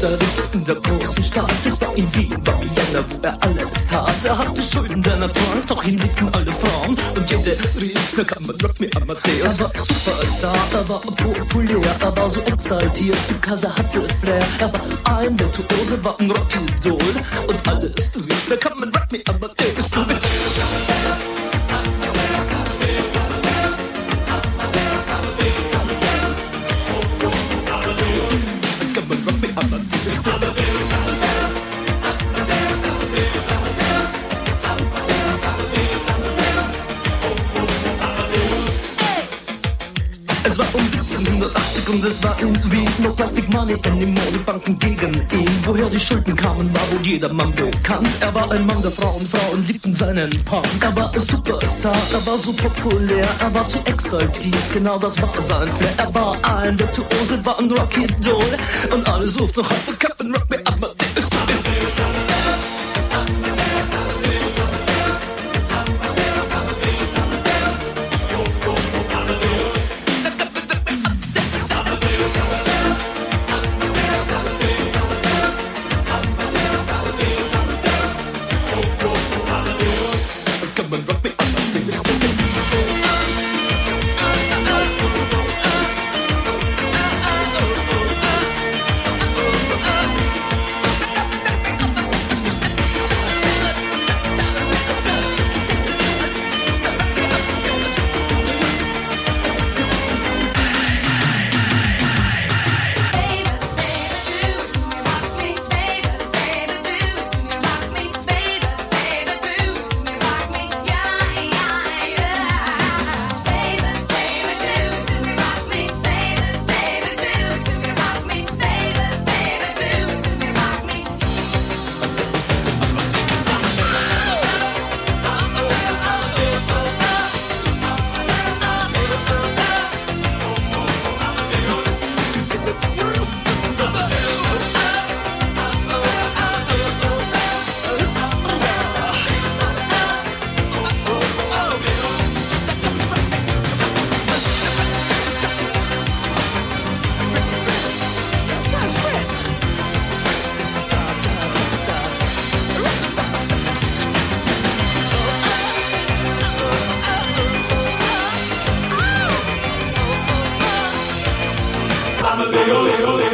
unterrichtet in der großen Stadt. Es war in Wien, war Vienna, wo er alles tat. Er hatte Schulden, denn er trank, doch ihn liebten alle Frauen. Und jede rief, na kann man rock me Amadeus. Er war Superstar, er war populär, er war so exaltiert, because er hatte Flair. Er war ein Virtuose, war ein Rockidol. Und alles rief, na kann man rock me Amadeus. Du mit Kann Es war um 1780 und es war in Wien No Plastic Money anymore, die Banken gegen ihn. Woher die Schulden kamen, war wohl jedermann bekannt. Er war ein Mann der Frauen, Frauen liebten seinen Punk. Er war ein Superstar, er war so populär Er war zu exaltiert, genau das war sein Flair. Er war ein Virtuose, war ein Rocky Doll. Und alle suchten noch heute Captain Rock Me Amadeus Come Amadeus.